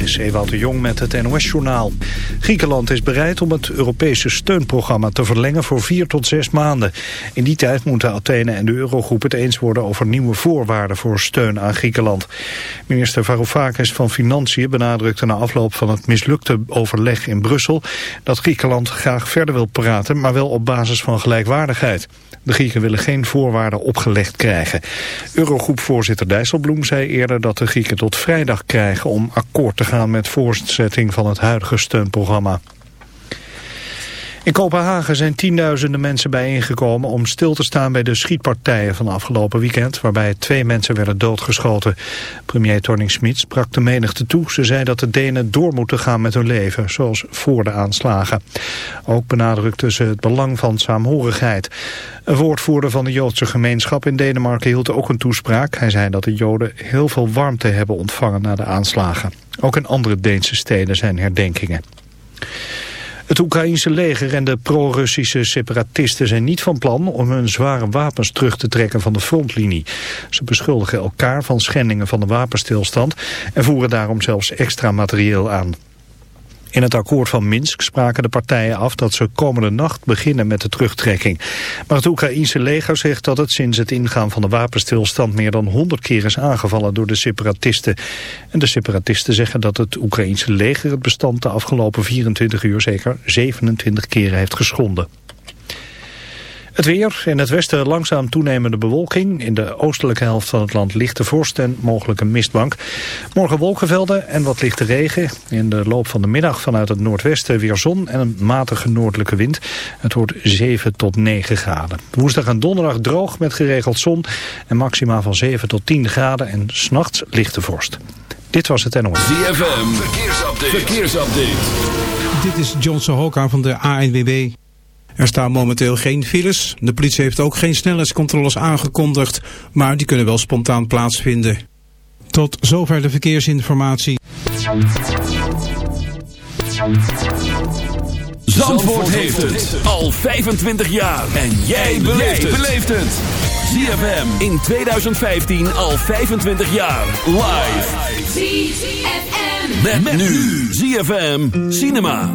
Dit is Ewout de Jong met het NOS-journaal. Griekenland is bereid om het Europese steunprogramma te verlengen voor vier tot zes maanden. In die tijd moeten Athene en de Eurogroep het eens worden over nieuwe voorwaarden voor steun aan Griekenland. Minister Varoufakis van Financiën benadrukte na afloop van het mislukte overleg in Brussel dat Griekenland graag verder wil praten, maar wel op basis van gelijkwaardigheid. De Grieken willen geen voorwaarden opgelegd krijgen. Eurogroepvoorzitter Dijsselbloem zei eerder dat de Grieken tot vrijdag krijgen om akkoord te gaan met voortzetting van het huidige steunprogramma. In Kopenhagen zijn tienduizenden mensen bijeengekomen om stil te staan bij de schietpartijen van afgelopen weekend, waarbij twee mensen werden doodgeschoten. Premier Torning Smit sprak de menigte toe. Ze zei dat de Denen door moeten gaan met hun leven, zoals voor de aanslagen. Ook benadrukte ze het belang van saamhorigheid. Een woordvoerder van de Joodse gemeenschap in Denemarken hield ook een toespraak. Hij zei dat de Joden heel veel warmte hebben ontvangen na de aanslagen. Ook in andere Deense steden zijn herdenkingen. Het Oekraïense leger en de pro-Russische separatisten zijn niet van plan om hun zware wapens terug te trekken van de frontlinie. Ze beschuldigen elkaar van schendingen van de wapenstilstand en voeren daarom zelfs extra materieel aan. In het akkoord van Minsk spraken de partijen af dat ze komende nacht beginnen met de terugtrekking. Maar het Oekraïense leger zegt dat het sinds het ingaan van de wapenstilstand meer dan 100 keer is aangevallen door de separatisten. En de separatisten zeggen dat het Oekraïense leger het bestand de afgelopen 24 uur zeker 27 keren heeft geschonden. Het weer. In het westen langzaam toenemende bewolking. In de oostelijke helft van het land lichte vorst en mogelijk een mistbank. Morgen wolkenvelden en wat lichte regen. In de loop van de middag vanuit het noordwesten weer zon en een matige noordelijke wind. Het wordt 7 tot 9 graden. Woensdag en donderdag droog met geregeld zon. En maxima van 7 tot 10 graden en s'nachts lichte vorst. Dit was het NOS. ZFM. Verkeersupdate. Verkeersupdate. Dit is John Sohoka van de ANWB. Er staan momenteel geen files. De politie heeft ook geen snelheidscontroles aangekondigd, maar die kunnen wel spontaan plaatsvinden. Tot zover de verkeersinformatie. Zandvoort heeft het al 25 jaar. En jij beleeft het. ZFM in 2015 al 25 jaar. Live. ZFM. Met, nu. ZFM Cinema.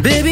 Baby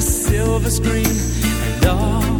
silver screen and all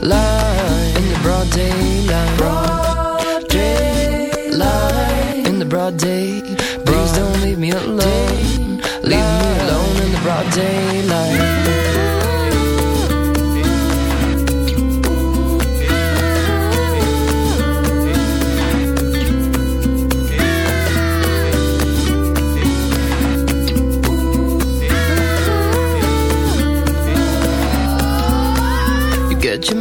daylight, in the broad daylight, broad daylight, in the broad day. Please don't leave me alone, leave me alone in the broad daylight.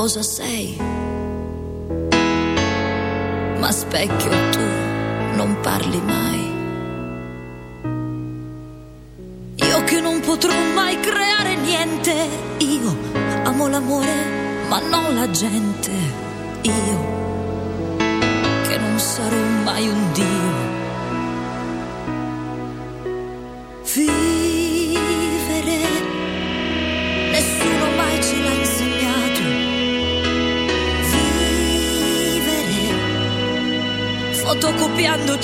Cosa sei, ma specchio tu non parli mai. Io che non potrò mai creare niente, io amo l'amore, ma non la gente. Io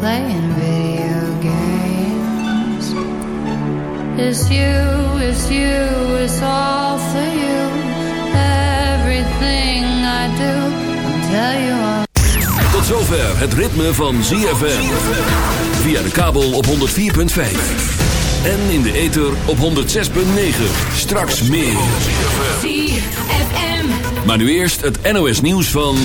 Playing video games. It's you, it's you, it's all for you. Everything I do, I'll tell you all. Tot zover het ritme van ZFM. Via de kabel op 104.5. En in de ether op 106.9. Straks meer. ZFM. Maar nu eerst het NOS nieuws van...